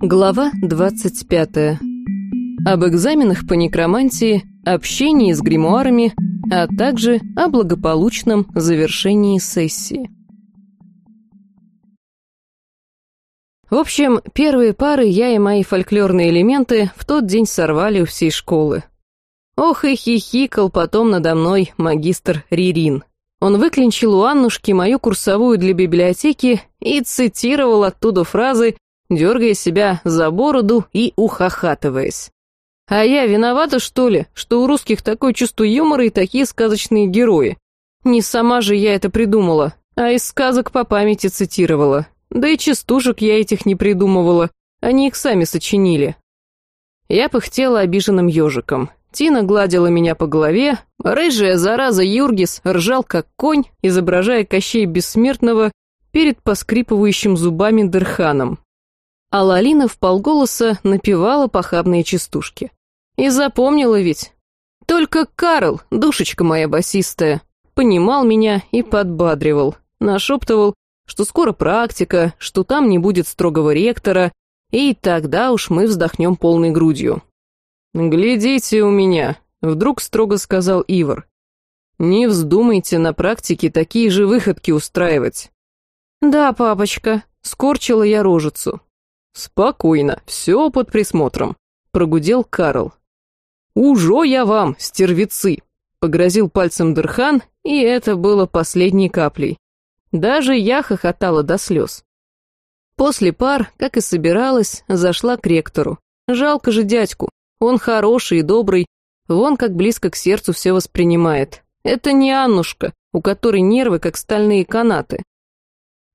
Глава 25. Об экзаменах по некромантии, общении с гримуарами, а также о благополучном завершении сессии. В общем, первые пары я и мои фольклорные элементы в тот день сорвали у всей школы. Ох и хихикал потом надо мной магистр Ририн. Он выклинчил у Аннушки мою курсовую для библиотеки и цитировал оттуда фразы, дергая себя за бороду и ухахатываясь. А я виновата, что ли, что у русских такое чувство юмора и такие сказочные герои? Не сама же я это придумала, а из сказок по памяти цитировала. Да и частушек я этих не придумывала, они их сами сочинили. Я пыхтела обиженным ежиком. Тина гладила меня по голове, рыжая зараза Юргис ржал как конь, изображая Кощей Бессмертного перед поскрипывающим зубами Дерханом. А Лалина в полголоса напевала похабные частушки. И запомнила ведь. Только Карл, душечка моя басистая, понимал меня и подбадривал, нашептывал, что скоро практика, что там не будет строгого ректора, и тогда уж мы вздохнем полной грудью. «Глядите у меня», — вдруг строго сказал Ивар. «Не вздумайте на практике такие же выходки устраивать». «Да, папочка», — скорчила я рожицу. «Спокойно, все под присмотром», — прогудел Карл. «Ужо я вам, стервецы!» — погрозил пальцем Дырхан, и это было последней каплей. Даже я хохотала до слез. После пар, как и собиралась, зашла к ректору. Жалко же дядьку, он хороший и добрый, вон как близко к сердцу все воспринимает. Это не Аннушка, у которой нервы как стальные канаты.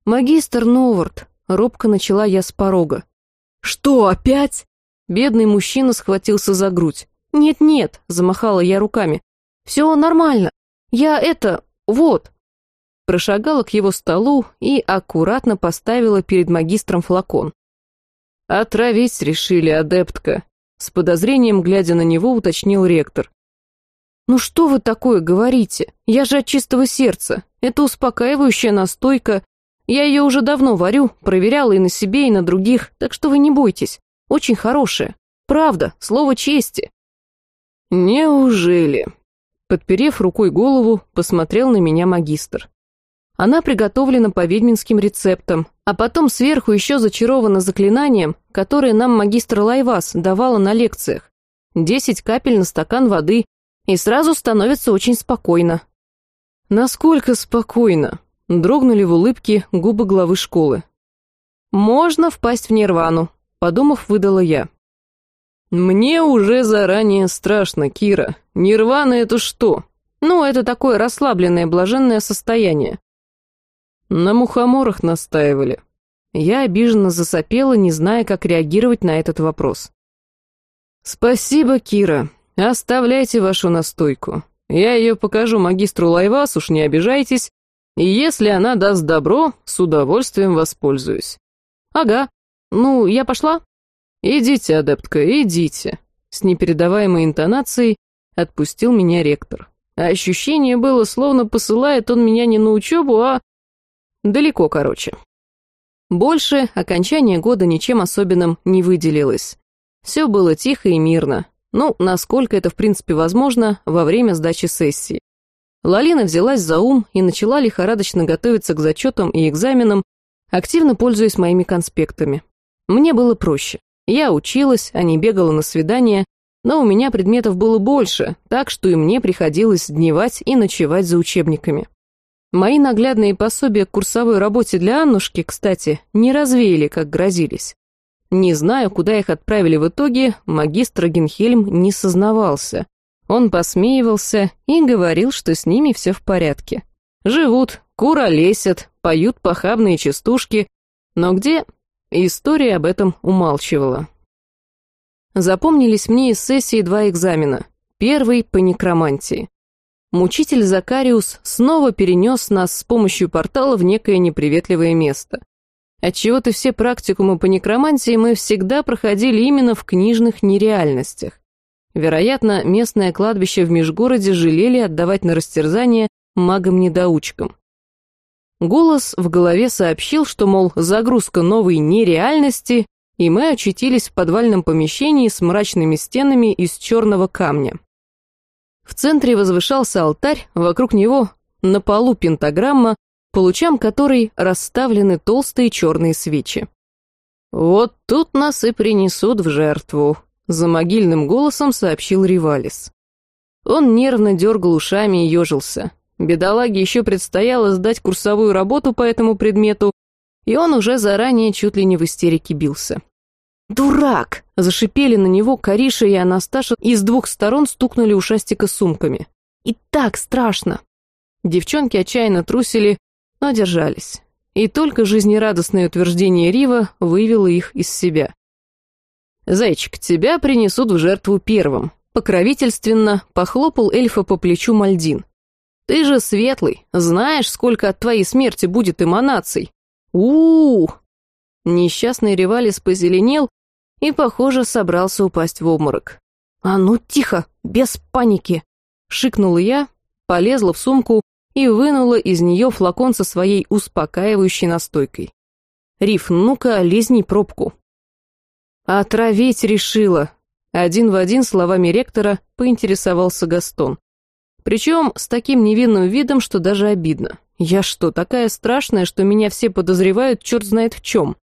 «Магистр Новард», — робко начала я с порога. «Что, опять?» Бедный мужчина схватился за грудь. «Нет-нет», — замахала я руками. «Все нормально. Я это... вот» прошагала к его столу и аккуратно поставила перед магистром флакон. «Отравить решили, адептка», — с подозрением глядя на него уточнил ректор. «Ну что вы такое говорите? Я же от чистого сердца. Это успокаивающая настойка. Я ее уже давно варю, проверяла и на себе, и на других, так что вы не бойтесь. Очень хорошая. Правда, слово чести». «Неужели?» Подперев рукой голову, посмотрел на меня магистр. Она приготовлена по ведьминским рецептам, а потом сверху еще зачарована заклинанием, которое нам магистр Лайвас давала на лекциях. Десять капель на стакан воды, и сразу становится очень спокойно. Насколько спокойно? Дрогнули в улыбке губы главы школы. Можно впасть в нирвану, подумав, выдала я. Мне уже заранее страшно, Кира. Нирвана это что? Ну, это такое расслабленное, блаженное состояние. На мухоморах настаивали. Я обиженно засопела, не зная, как реагировать на этот вопрос. «Спасибо, Кира. Оставляйте вашу настойку. Я ее покажу магистру Лайвас, уж не обижайтесь, и если она даст добро, с удовольствием воспользуюсь». «Ага. Ну, я пошла?» «Идите, адептка, идите», — с непередаваемой интонацией отпустил меня ректор. ощущение было, словно посылает он меня не на учебу, а Далеко, короче. Больше окончание года ничем особенным не выделилось. Все было тихо и мирно. Ну, насколько это в принципе возможно во время сдачи сессии. Лалина взялась за ум и начала лихорадочно готовиться к зачетам и экзаменам, активно пользуясь моими конспектами. Мне было проще. Я училась, а не бегала на свидания, но у меня предметов было больше, так что и мне приходилось дневать и ночевать за учебниками. Мои наглядные пособия к курсовой работе для Аннушки, кстати, не развеяли, как грозились. Не знаю, куда их отправили в итоге, магистр Генхельм не сознавался. Он посмеивался и говорил, что с ними все в порядке. Живут, куролесят, поют похабные частушки, но где? История об этом умалчивала. Запомнились мне из сессии два экзамена. Первый по некромантии. Мучитель Закариус снова перенес нас с помощью портала в некое неприветливое место. Отчего-то все практикумы по некромантии мы всегда проходили именно в книжных нереальностях. Вероятно, местное кладбище в Межгороде жалели отдавать на растерзание магам-недоучкам. Голос в голове сообщил, что, мол, загрузка новой нереальности и мы очутились в подвальном помещении с мрачными стенами из черного камня. В центре возвышался алтарь, вокруг него на полу пентаграмма, по лучам которой расставлены толстые черные свечи. «Вот тут нас и принесут в жертву», — за могильным голосом сообщил Ривалис. Он нервно дергал ушами и ежился. Бедолаге еще предстояло сдать курсовую работу по этому предмету, и он уже заранее чуть ли не в истерике бился. «Дурак!» — зашипели на него Кариша и Анасташа и с двух сторон стукнули ушастика сумками. «И так страшно!» Девчонки отчаянно трусили, но держались. И только жизнерадостное утверждение Рива вывело их из себя. «Зайчик, тебя принесут в жертву первым», — покровительственно похлопал эльфа по плечу Мальдин. «Ты же светлый, знаешь, сколько от твоей смерти будет эманаций. у, -у, -у Несчастный Ревалис позеленел и, похоже, собрался упасть в обморок. «А ну тихо, без паники!» — шикнула я, полезла в сумку и вынула из нее флакон со своей успокаивающей настойкой. «Риф, ну-ка, лизни пробку». «Отравить решила», — один в один словами ректора поинтересовался Гастон. Причем с таким невинным видом, что даже обидно. «Я что, такая страшная, что меня все подозревают черт знает в чем?»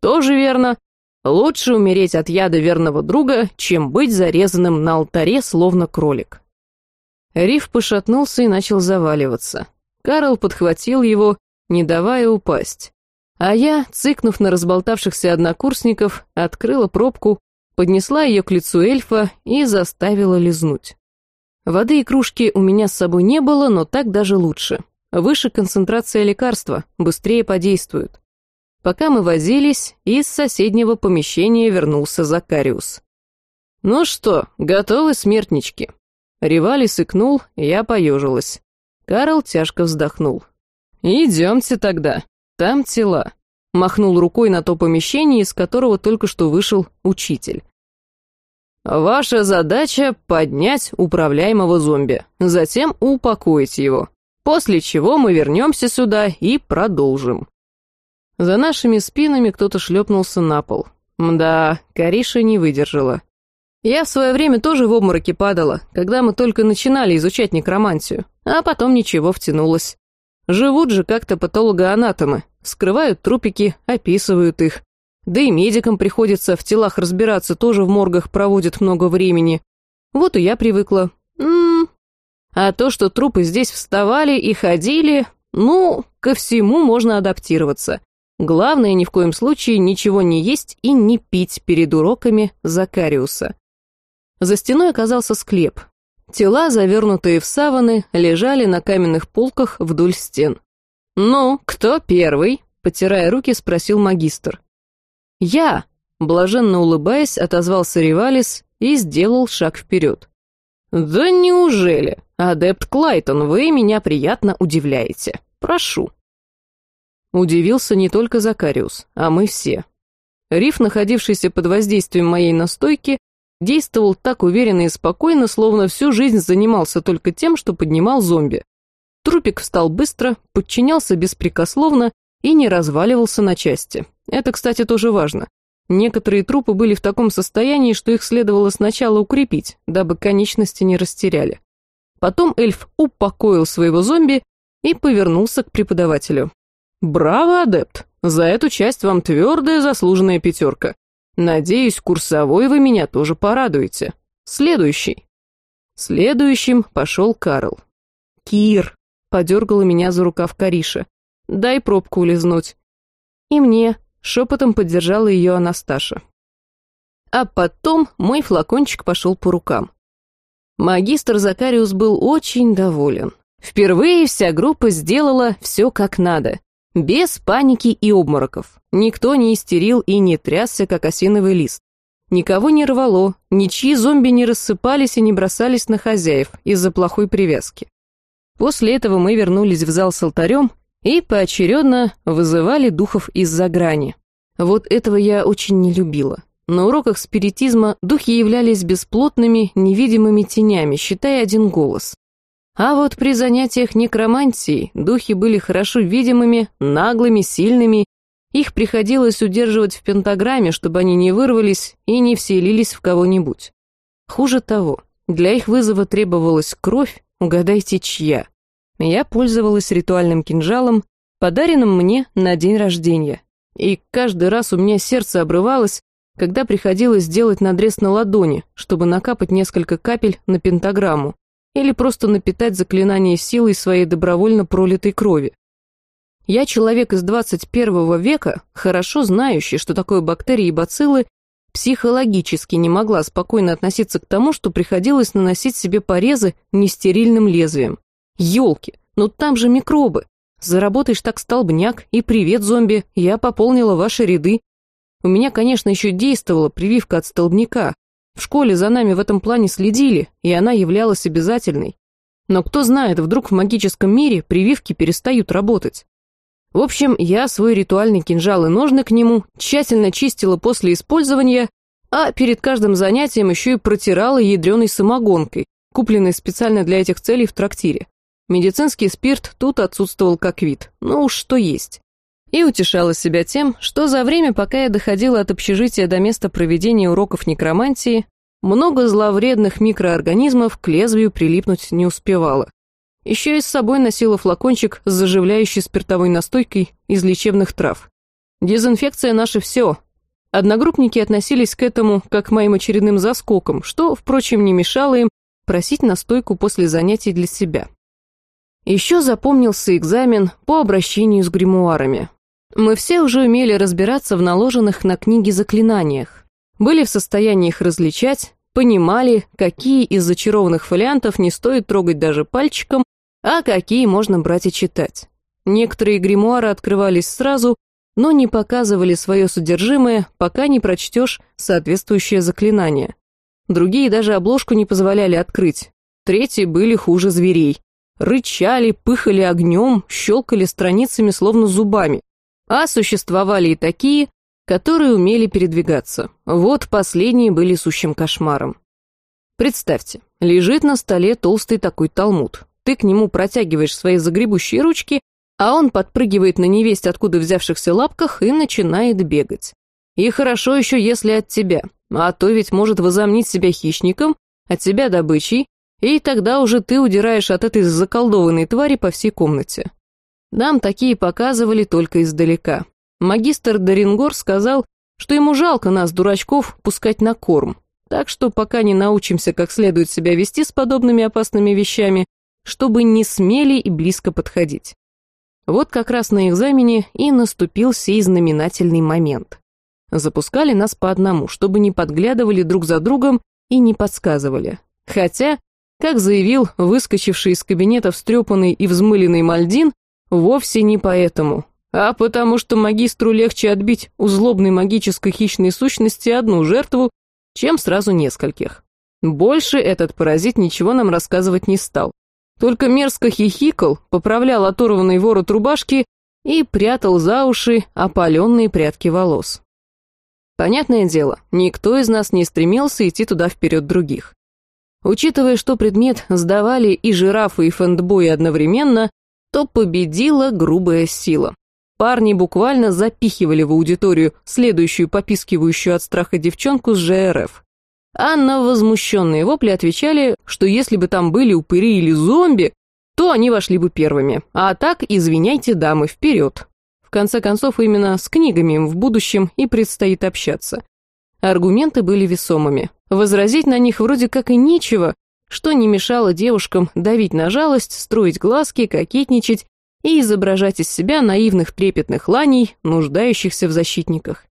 «Тоже верно. Лучше умереть от яда верного друга, чем быть зарезанным на алтаре, словно кролик». Риф пошатнулся и начал заваливаться. Карл подхватил его, не давая упасть. А я, цыкнув на разболтавшихся однокурсников, открыла пробку, поднесла ее к лицу эльфа и заставила лизнуть. Воды и кружки у меня с собой не было, но так даже лучше. Выше концентрация лекарства, быстрее подействует. Пока мы возились, из соседнего помещения вернулся Закариус. «Ну что, готовы, смертнички?» Ревали сыкнул, я поежилась. Карл тяжко вздохнул. «Идемте тогда, там тела», — махнул рукой на то помещение, из которого только что вышел учитель. «Ваша задача — поднять управляемого зомби, затем упокоить его, после чего мы вернемся сюда и продолжим». За нашими спинами кто-то шлепнулся на пол. Мда, Кариша не выдержала. Я в свое время тоже в обмороке падала, когда мы только начинали изучать некромантию, а потом ничего втянулось. Живут же как-то патологоанатомы, скрывают трупики, описывают их. Да и медикам приходится в телах разбираться, тоже в моргах проводят много времени. Вот и я привыкла. М -м -м. А то, что трупы здесь вставали и ходили, ну, ко всему можно адаптироваться. Главное ни в коем случае ничего не есть и не пить перед уроками Закариуса. За стеной оказался склеп. Тела, завернутые в саваны, лежали на каменных полках вдоль стен. «Ну, кто первый?» — потирая руки, спросил магистр. «Я!» — блаженно улыбаясь, отозвался Ривалис и сделал шаг вперед. «Да неужели? Адепт Клайтон, вы меня приятно удивляете. Прошу». Удивился не только Закариус, а мы все. Риф, находившийся под воздействием моей настойки, действовал так уверенно и спокойно, словно всю жизнь занимался только тем, что поднимал зомби. Трупик встал быстро, подчинялся беспрекословно и не разваливался на части. Это, кстати, тоже важно. Некоторые трупы были в таком состоянии, что их следовало сначала укрепить, дабы конечности не растеряли. Потом эльф упокоил своего зомби и повернулся к преподавателю. «Браво, адепт! За эту часть вам твердая заслуженная пятерка. Надеюсь, курсовой вы меня тоже порадуете. Следующий». Следующим пошел Карл. «Кир!» — подергала меня за рукав Кариша. «Дай пробку улизнуть». «И мне», — шепотом поддержала ее Анасташа. А потом мой флакончик пошел по рукам. Магистр Закариус был очень доволен. Впервые вся группа сделала все как надо. Без паники и обмороков. Никто не истерил и не трясся, как осиновый лист. Никого не рвало, ничьи зомби не рассыпались и не бросались на хозяев из-за плохой привязки. После этого мы вернулись в зал с алтарем и поочередно вызывали духов из-за грани. Вот этого я очень не любила. На уроках спиритизма духи являлись бесплотными, невидимыми тенями, считая один голос. А вот при занятиях некромантией духи были хорошо видимыми, наглыми, сильными Их приходилось удерживать в пентаграмме, чтобы они не вырвались и не вселились в кого-нибудь. Хуже того, для их вызова требовалась кровь, угадайте, чья. Я пользовалась ритуальным кинжалом, подаренным мне на день рождения. И каждый раз у меня сердце обрывалось, когда приходилось делать надрез на ладони, чтобы накапать несколько капель на пентаграмму, или просто напитать заклинание силой своей добровольно пролитой крови. Я человек из 21 века, хорошо знающий, что такое бактерии и бациллы, психологически не могла спокойно относиться к тому, что приходилось наносить себе порезы нестерильным лезвием. Ёлки, ну там же микробы. Заработаешь так столбняк, и привет, зомби, я пополнила ваши ряды. У меня, конечно, еще действовала прививка от столбняка. В школе за нами в этом плане следили, и она являлась обязательной. Но кто знает, вдруг в магическом мире прививки перестают работать. В общем, я свой ритуальный кинжал и ножны к нему тщательно чистила после использования, а перед каждым занятием еще и протирала ядреной самогонкой, купленной специально для этих целей в трактире. Медицинский спирт тут отсутствовал как вид, ну уж что есть. И утешала себя тем, что за время, пока я доходила от общежития до места проведения уроков некромантии, много зловредных микроорганизмов к лезвию прилипнуть не успевало. Еще и с собой носила флакончик с заживляющей спиртовой настойкой из лечебных трав. Дезинфекция наше все. Одногруппники относились к этому как к моим очередным заскокам, что, впрочем, не мешало им просить настойку после занятий для себя. Еще запомнился экзамен по обращению с гримуарами. Мы все уже умели разбираться в наложенных на книги заклинаниях, были в состоянии их различать, понимали, какие из зачарованных фолиантов не стоит трогать даже пальчиком, а какие можно брать и читать. Некоторые гримуары открывались сразу, но не показывали свое содержимое, пока не прочтешь соответствующее заклинание. Другие даже обложку не позволяли открыть. Третьи были хуже зверей рычали, пыхали огнем, щелкали страницами словно зубами. А существовали и такие, которые умели передвигаться. Вот последние были сущим кошмаром. Представьте, лежит на столе толстый такой талмуд. Ты к нему протягиваешь свои загребущие ручки, а он подпрыгивает на невесть откуда взявшихся лапках и начинает бегать. И хорошо еще, если от тебя, а то ведь может возомнить себя хищником, от тебя добычей, и тогда уже ты удираешь от этой заколдованной твари по всей комнате. Нам такие показывали только издалека. Магистр Дарингор сказал, что ему жалко нас, дурачков, пускать на корм. Так что пока не научимся как следует себя вести с подобными опасными вещами, чтобы не смели и близко подходить. Вот как раз на экзамене и наступил сей знаменательный момент. Запускали нас по одному, чтобы не подглядывали друг за другом и не подсказывали. Хотя как заявил выскочивший из кабинета встрепанный и взмыленный Мальдин, вовсе не поэтому, а потому что магистру легче отбить у злобной магической хищной сущности одну жертву, чем сразу нескольких. Больше этот паразит ничего нам рассказывать не стал. Только мерзко хихикал, поправлял оторванный ворот рубашки и прятал за уши опаленные прядки волос. Понятное дело, никто из нас не стремился идти туда вперед других. Учитывая, что предмет сдавали и жирафы, и фэндбои одновременно, то победила грубая сила. Парни буквально запихивали в аудиторию следующую попискивающую от страха девчонку с ЖРФ. А на возмущенные вопли отвечали, что если бы там были упыри или зомби, то они вошли бы первыми. А так, извиняйте, дамы, вперед. В конце концов, именно с книгами им в будущем и предстоит общаться. Аргументы были весомыми. Возразить на них вроде как и нечего, что не мешало девушкам давить на жалость, строить глазки, кокетничать и изображать из себя наивных трепетных ланей, нуждающихся в защитниках.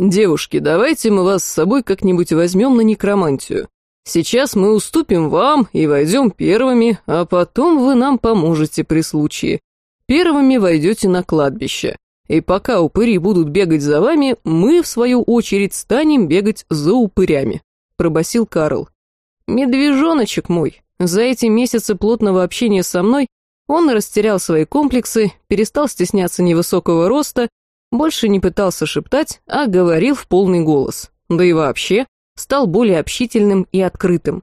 «Девушки, давайте мы вас с собой как-нибудь возьмем на некромантию. Сейчас мы уступим вам и войдем первыми, а потом вы нам поможете при случае. Первыми войдете на кладбище. И пока упыри будут бегать за вами, мы, в свою очередь, станем бегать за упырями», — пробасил Карл. «Медвежоночек мой, за эти месяцы плотного общения со мной он растерял свои комплексы, перестал стесняться невысокого роста, больше не пытался шептать, а говорил в полный голос. Да и вообще, стал более общительным и открытым.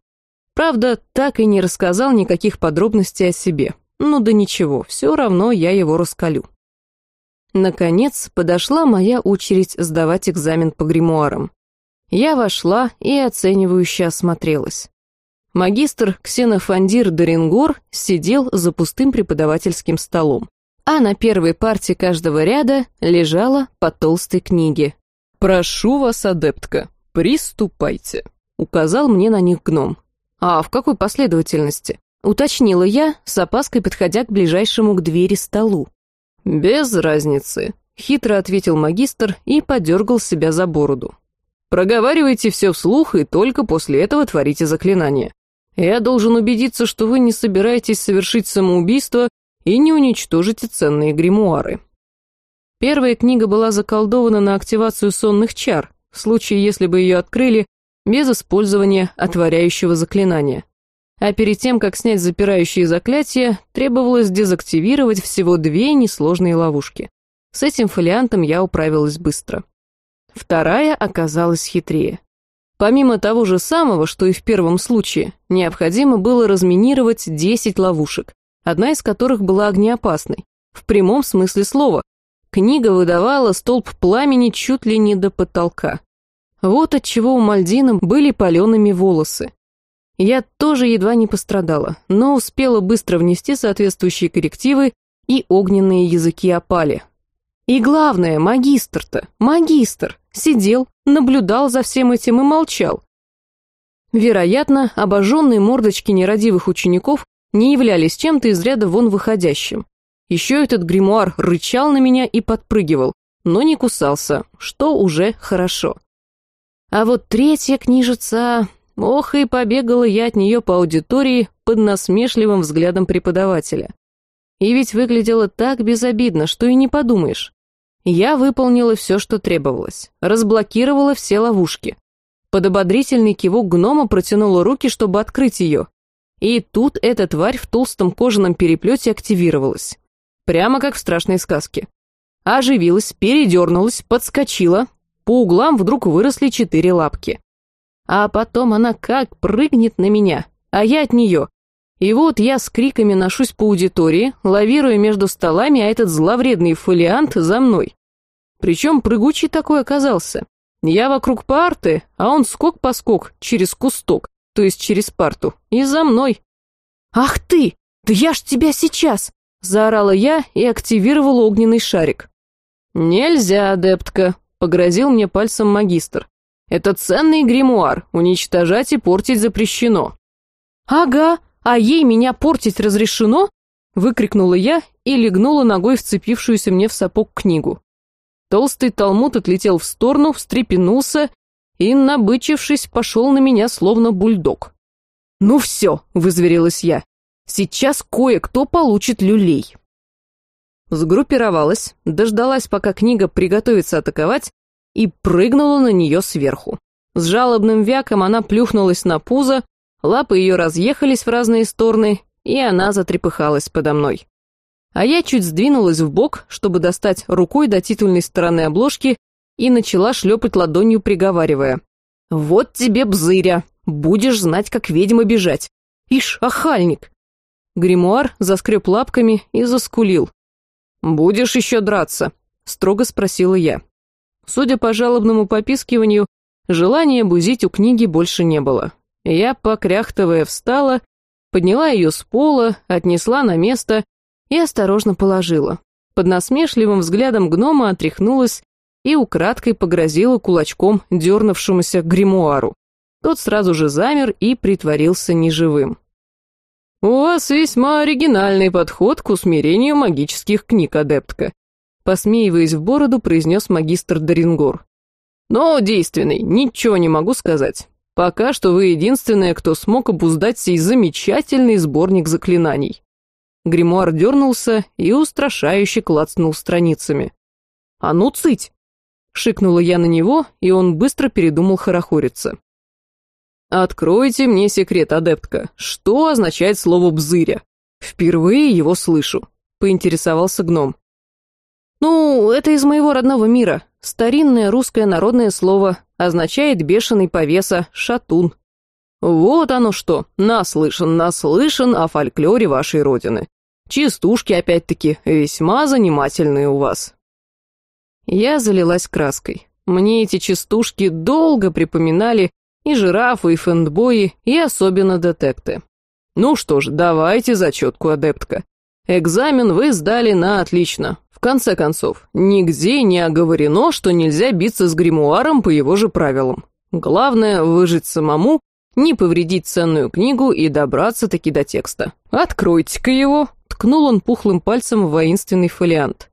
Правда, так и не рассказал никаких подробностей о себе. Ну да ничего, все равно я его раскалю. Наконец, подошла моя очередь сдавать экзамен по гримуарам. Я вошла и оценивающе осмотрелась. Магистр Ксенофандир Доренгор сидел за пустым преподавательским столом, а на первой парте каждого ряда лежала по толстой книге. «Прошу вас, адептка, приступайте», — указал мне на них гном. «А в какой последовательности?» — уточнила я, с опаской подходя к ближайшему к двери столу. «Без разницы», — хитро ответил магистр и подергал себя за бороду. «Проговаривайте все вслух и только после этого творите заклинание. Я должен убедиться, что вы не собираетесь совершить самоубийство и не уничтожите ценные гримуары». Первая книга была заколдована на активацию сонных чар, в случае, если бы ее открыли без использования отворяющего заклинания а перед тем, как снять запирающие заклятия, требовалось дезактивировать всего две несложные ловушки. С этим фолиантом я управилась быстро. Вторая оказалась хитрее. Помимо того же самого, что и в первом случае, необходимо было разминировать 10 ловушек, одна из которых была огнеопасной, в прямом смысле слова. Книга выдавала столб пламени чуть ли не до потолка. Вот отчего у Мальдина были палеными волосы. Я тоже едва не пострадала, но успела быстро внести соответствующие коррективы, и огненные языки опали. И главное, магистр-то, магистр, сидел, наблюдал за всем этим и молчал. Вероятно, обожженные мордочки нерадивых учеников не являлись чем-то из ряда вон выходящим. Еще этот гримуар рычал на меня и подпрыгивал, но не кусался, что уже хорошо. А вот третья книжица... Ох, и побегала я от нее по аудитории под насмешливым взглядом преподавателя. И ведь выглядело так безобидно, что и не подумаешь. Я выполнила все, что требовалось, разблокировала все ловушки. Под ободрительный кивок гнома протянула руки, чтобы открыть ее. И тут эта тварь в толстом кожаном переплете активировалась. Прямо как в страшной сказке. Оживилась, передернулась, подскочила. По углам вдруг выросли четыре лапки. А потом она как прыгнет на меня, а я от нее. И вот я с криками ношусь по аудитории, лавируя между столами, а этот зловредный фолиант за мной. Причем прыгучий такой оказался. Я вокруг парты, а он скок-поскок через кусток, то есть через парту, и за мной. «Ах ты! Да я ж тебя сейчас!» — заорала я и активировала огненный шарик. «Нельзя, адептка», — погрозил мне пальцем магистр. Это ценный гримуар, уничтожать и портить запрещено». «Ага, а ей меня портить разрешено?» выкрикнула я и легнула ногой вцепившуюся мне в сапог книгу. Толстый талмуд отлетел в сторону, встрепенулся и, набычившись, пошел на меня словно бульдог. «Ну все», — вызверилась я, — «сейчас кое-кто получит люлей». Сгруппировалась, дождалась, пока книга приготовится атаковать, и прыгнула на нее сверху. С жалобным вяком она плюхнулась на пузо, лапы ее разъехались в разные стороны, и она затрепыхалась подо мной. А я чуть сдвинулась в бок, чтобы достать рукой до титульной стороны обложки и начала шлепать ладонью, приговаривая. «Вот тебе бзыря! Будешь знать, как ведьма бежать! Ишь, охальник!» Гримуар заскреб лапками и заскулил. «Будешь еще драться?» — строго спросила я. Судя по жалобному попискиванию, желания бузить у книги больше не было. Я, покряхтовая, встала, подняла ее с пола, отнесла на место и осторожно положила. Под насмешливым взглядом гнома отряхнулась и украдкой погрозила кулачком дернувшемуся гримуару. Тот сразу же замер и притворился неживым. «У вас весьма оригинальный подход к усмирению магических книг, адептка», посмеиваясь в бороду, произнес магистр Дорингор. «Но действенный, ничего не могу сказать. Пока что вы единственная, кто смог обуздать сей замечательный сборник заклинаний». Гримуар дернулся и устрашающе клацнул страницами. «А ну, цыть!» Шикнула я на него, и он быстро передумал хорохориться. «Откройте мне секрет, адептка. Что означает слово «бзыря»? Впервые его слышу», — поинтересовался гном. «Ну, это из моего родного мира. Старинное русское народное слово означает бешеный повеса, шатун. Вот оно что, наслышан, наслышан о фольклоре вашей родины. Частушки, опять-таки, весьма занимательные у вас. Я залилась краской. Мне эти частушки долго припоминали и жирафы, и фэндбои, и особенно детекты. Ну что ж, давайте зачетку, адептка. Экзамен вы сдали на отлично. В конце концов, нигде не оговорено, что нельзя биться с гримуаром по его же правилам. Главное — выжить самому, не повредить ценную книгу и добраться-таки до текста. «Откройте-ка его!» — ткнул он пухлым пальцем в воинственный фолиант.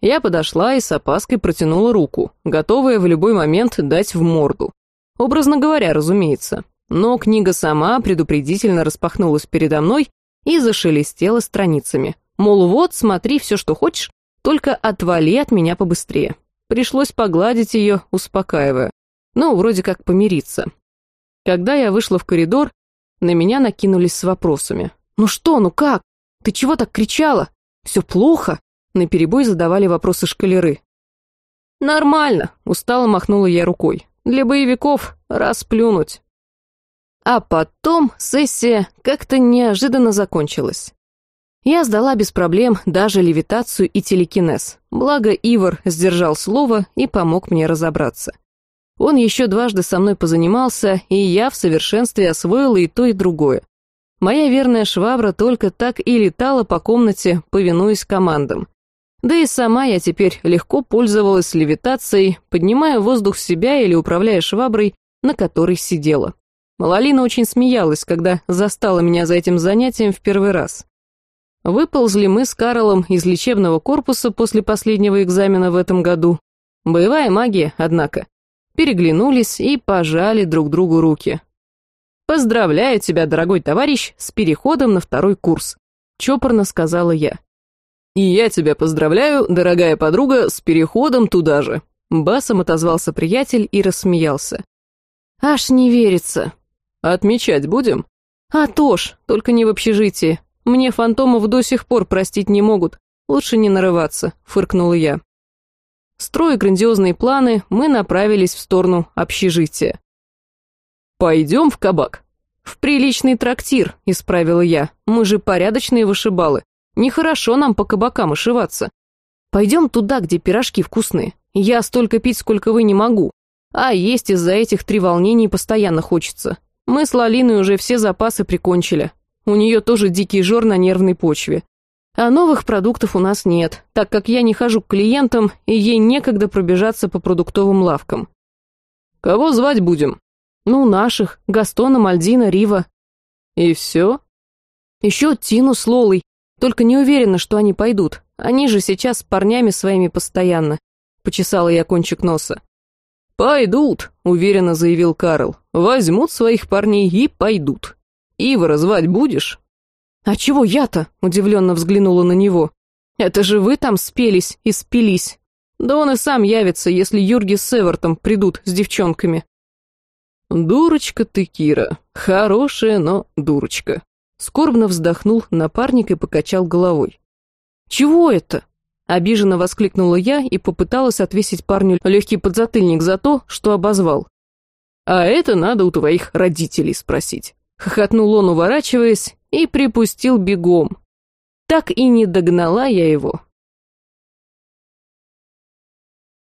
Я подошла и с опаской протянула руку, готовая в любой момент дать в морду. Образно говоря, разумеется. Но книга сама предупредительно распахнулась передо мной и зашелестела страницами. Мол, вот, смотри все, что хочешь, только отвали от меня побыстрее. Пришлось погладить ее, успокаивая. Ну, вроде как помириться. Когда я вышла в коридор, на меня накинулись с вопросами. «Ну что, ну как? Ты чего так кричала? Все плохо?» Наперебой задавали вопросы шкалеры. «Нормально», — устало махнула я рукой. «Для боевиков расплюнуть». А потом сессия как-то неожиданно закончилась. Я сдала без проблем даже левитацию и телекинез, благо Ивар сдержал слово и помог мне разобраться. Он еще дважды со мной позанимался, и я в совершенстве освоила и то, и другое. Моя верная швабра только так и летала по комнате, повинуясь командам. Да и сама я теперь легко пользовалась левитацией, поднимая воздух себя или управляя шваброй, на которой сидела. Малалина очень смеялась, когда застала меня за этим занятием в первый раз. Выползли мы с Карлом из лечебного корпуса после последнего экзамена в этом году. Боевая магия, однако переглянулись и пожали друг другу руки. «Поздравляю тебя, дорогой товарищ, с переходом на второй курс», — чопорно сказала я. «И я тебя поздравляю, дорогая подруга, с переходом туда же», — басом отозвался приятель и рассмеялся. «Аж не верится». «Отмечать будем?» «А то ж, только не в общежитии. Мне фантомов до сих пор простить не могут. Лучше не нарываться», — фыркнула я. Строя грандиозные планы, мы направились в сторону общежития. «Пойдем в кабак». «В приличный трактир», — исправила я. «Мы же порядочные вышибалы. Нехорошо нам по кабакам ошиваться. Пойдем туда, где пирожки вкусные. Я столько пить, сколько вы не могу. А есть из-за этих три волнений постоянно хочется. Мы с Лалиной уже все запасы прикончили. У нее тоже дикий жор на нервной почве. А новых продуктов у нас нет, так как я не хожу к клиентам, и ей некогда пробежаться по продуктовым лавкам. Кого звать будем? Ну, наших, Гастона, Мальдина, Рива. И все? Еще Тину с Лолой, только не уверена, что они пойдут. Они же сейчас с парнями своими постоянно. Почесала я кончик носа. «Пойдут», — уверенно заявил Карл. «Возьмут своих парней и пойдут. Ивара звать будешь?» «А чего я-то?» — удивленно взглянула на него. «Это же вы там спелись и спились. Да он и сам явится, если Юрги с Эвертом придут с девчонками». «Дурочка ты, Кира. Хорошая, но дурочка». Скорбно вздохнул напарник и покачал головой. «Чего это?» Обиженно воскликнула я и попыталась отвесить парню легкий подзатыльник за то, что обозвал. «А это надо у твоих родителей спросить». Хохотнул он, уворачиваясь, и припустил бегом. Так и не догнала я его.